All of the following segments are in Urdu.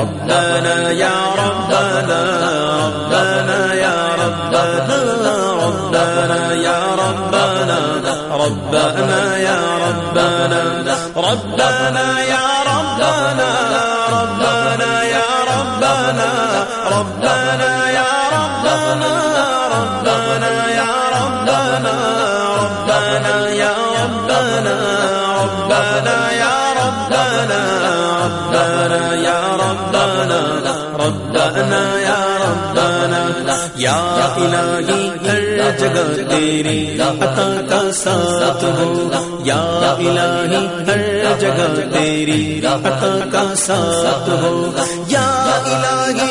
ربنا يا ربنا ربنا يا ربنا ربنا يا ربنا ربنا يا ربنا ربنا يا ربنا ربنا يا ربنا ربنا يا ربنا ربنا يا ربنا. ربنا يا ربنا ربنا يا ربنا ربنا يا ربنا ربنا يا ربنا یا الہی ہر جگہ تیری عطا کا ساتھ ہو۔ یا الہی ہر جگہ تیری عطا کا ساتھ ہو۔ یا الہی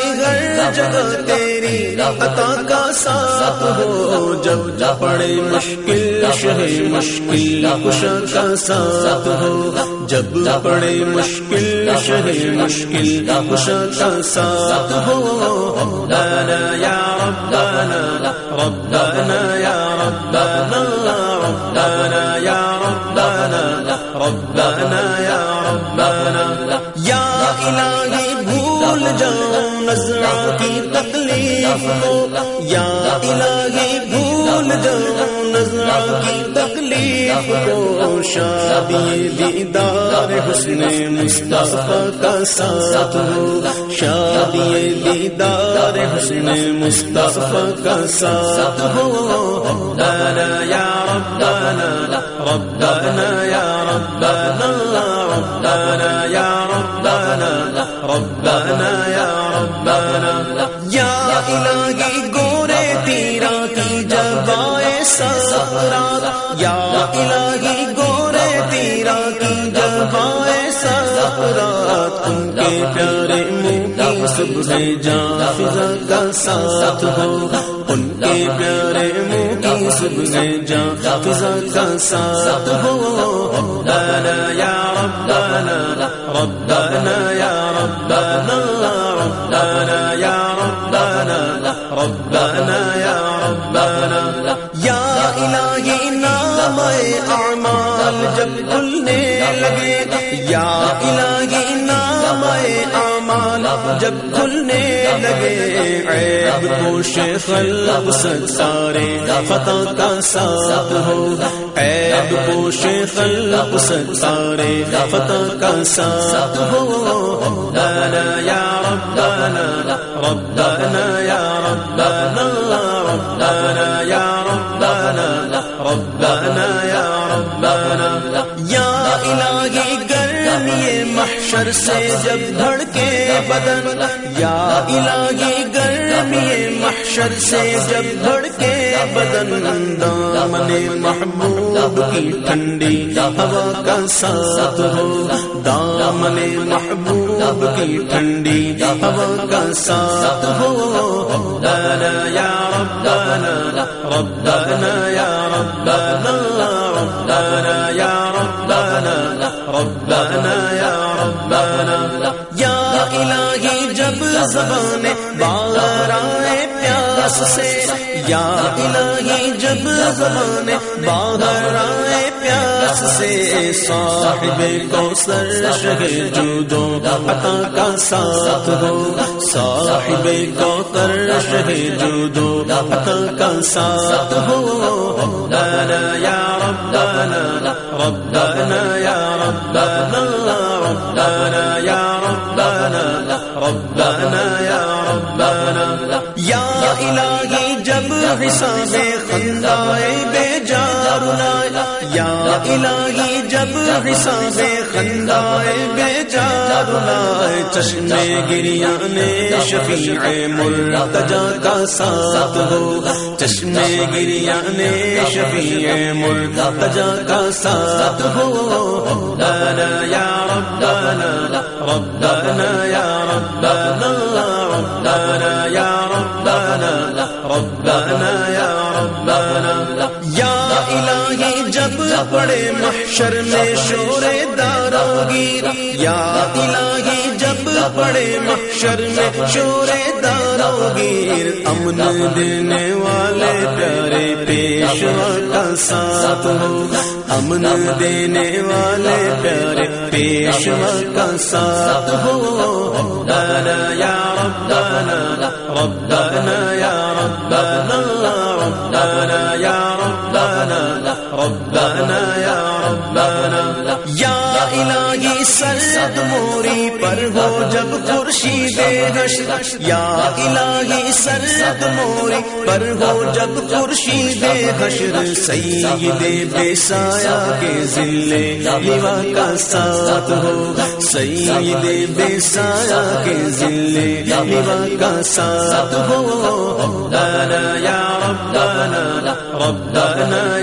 تیری عطا کا ساتھ ہو، جب پڑے مشکل شہ مشکل خوش کا ساتھ ہو۔ جب پڑے مشکل شہ مشکل خوش کا ساتھ ہو۔ ربنا یا ربنا ربنا یا ربنا ربنا یا ربنا ربنا یا ربنا جاؤ کی تکلیف کو یا الہی بھول جاؤ نظرہ کی تکلیف کو شادی دیدار حسن مصطفیٰ کا ساتھ ہو۔ شادی دیدار حسن مصطفیٰ کا ساتھ ہو۔ ربنا یا ربنا ربنا یا ربنا ربنا یا ربنا ربنا یا جبائے سارا یا الہی گورے تیرا کی جبائے سارا، تم کے پیارے منہ صبح جان فضا کا ساتھ ہو۔ ان کے پیارے منہ صبح جان فضا کا ساتھ ہو۔ ربنا یا ربنا ربنا یا ربنا ربنا نام اعمال جب کھلنے لگے، یا الہی نام اعمال جب کھلنے لگے۔ عیب پوش خلق ستارے فتح کا ساتھ ہو۔ عیب پوش خلق ستارے فتح کا ساتھ ہو۔ ربنا یا ربنا ربنا یا ربنا ربنا یا ربنا ربنا یا ربنا یا الہی گرمی محشر سے جب دھڑکے بدن، یا الہی گرمی محشر سے جب دھڑکے بدن، دامن محبوب کی ٹھنڈی ہوا کا ساتھ ہو۔ دامن محبوب کی ٹھنڈی ہوا کا ساتھ ہو۔ ربنا یا ربنا ربنا یا ربنا ربنا یا ربنا ربنا یا ربنا یا الہی جب زبان باہر آئے پیاس سے یا الہی جب زبان باہر آئے پیاس سے صاحب کو سر جودو عطا کا ساتھ ہو صاحب کو کر جودو عطا کا ساتھ ہو ربنا یا ربنا ربنا يا ربنا ربنا يا ربنا ربنا يا ربنا. يا إلهي جب حساب خندائے بے جارنا یا الہی، جب حساب خندائے بے جارنا چشمے گریا نے شفیع مرتجا کا ساتھ ہو۔ چشمے گریا نے شفیع مرتجا کا ساتھ ہو۔ ربنا یا ربنا ربنا یا ربنا پڑے محشر میں شور داروگیر، یا الہی جب پڑے محشر میں شور داروگیر۔ امن دینے والے پیارے پیشوا کا ساتھ ہو۔ امن دینے والے پیارے پیشوا کا ساتھ ہو۔ ربنا یا ربنا ربنا یا ربنا ربنا یا ربنا یا ربنا. یا الہی سرد موری پر ہو جب خورشید حشر یا الہی سرد موری پر ہو جب خورشید حشر سید بے سایہ کے ذلے لیوا کا ساتھ ہو. سید بے سایہ کے ذلے لیوا کا ساتھ ہو. ربنا یا ربنا. ربنا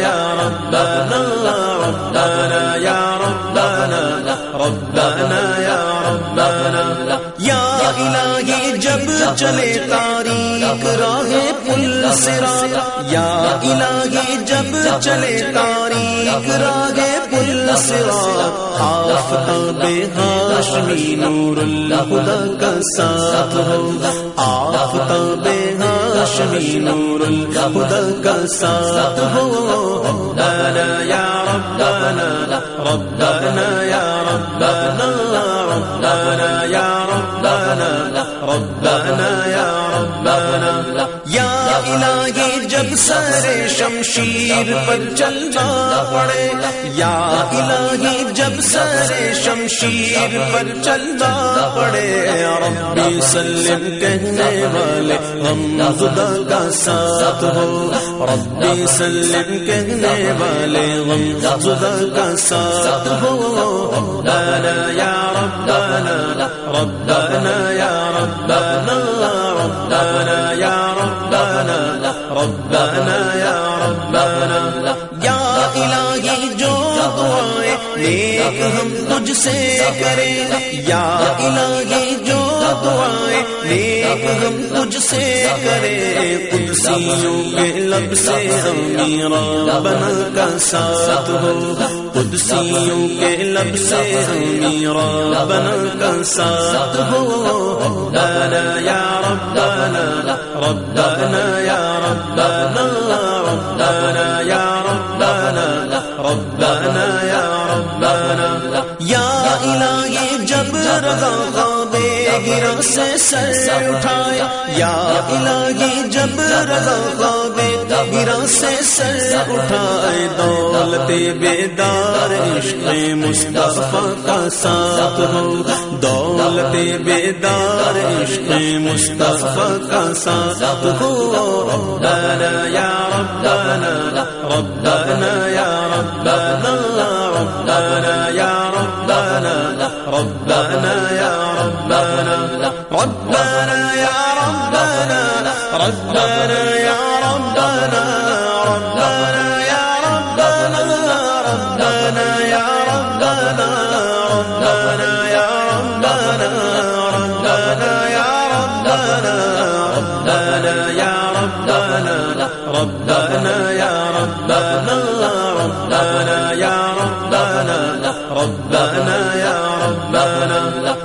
چلے تاریخ راہ پل سرا۔ یا الہی، جب چلے تاریخ راہ پل سرا۔ آفتاب ہاشمی نور اللہ خدا کا ساتھ ہو۔ آفتاب ہاشمی نور اللہ خدا کا ساتھ ہو۔ ربنا یا ربنا ربنا یا ربنا ربنا یا ربنا ربنا يا یا الہی جب سر شمشیر پر چلنا پڑے۔ یا الہی جب سر شمشیر پر چلنا پڑے۔ ربی سلم کہنے والے ہم خدا کا ساتھ ہو۔ ربی سلم کہنے والے ہم خدا کا ساتھ ہو۔ ربنا یا ربنا ربنا یا ربنا ربنا ربنا یا ربنا یا الہی جو دعائیں نیک ہم تجھ سے کریں۔ یا الہی جو دعائیں نیک ہم تجھ سے کریں۔ قدسیوں کے لب سے ہمیرا بنا کا ساتھ ہو۔ قدسیوں کے لب سے ہمیرا بنا کا ساتھ ہو۔ ربنا یا ربنا ربنا یا ربنا ربنا یا ربنا یا الہی جب رضا خواب گرا سے سر اٹھایا یا الہی جب رضا خواب گرا سے سر اٹھائے دولت بیدار، عشق مصطفیٰ کا ساتھ ہو۔ دولت بیدار، عشق مصطفیٰ کا ساتھ ہو۔ ربنا یا ربنا ربنا یا ربنا ربنا یا ربنا ربنا یا ربنا ربنا یا ربنا ربنا یا ربنا ربنا یا ربنا ربنا یا ربنا ربنا یا ربنا ربنا یا ربنا ربنا یا ربنا ربنا ربنا ربنا ربنا ربنا ربنا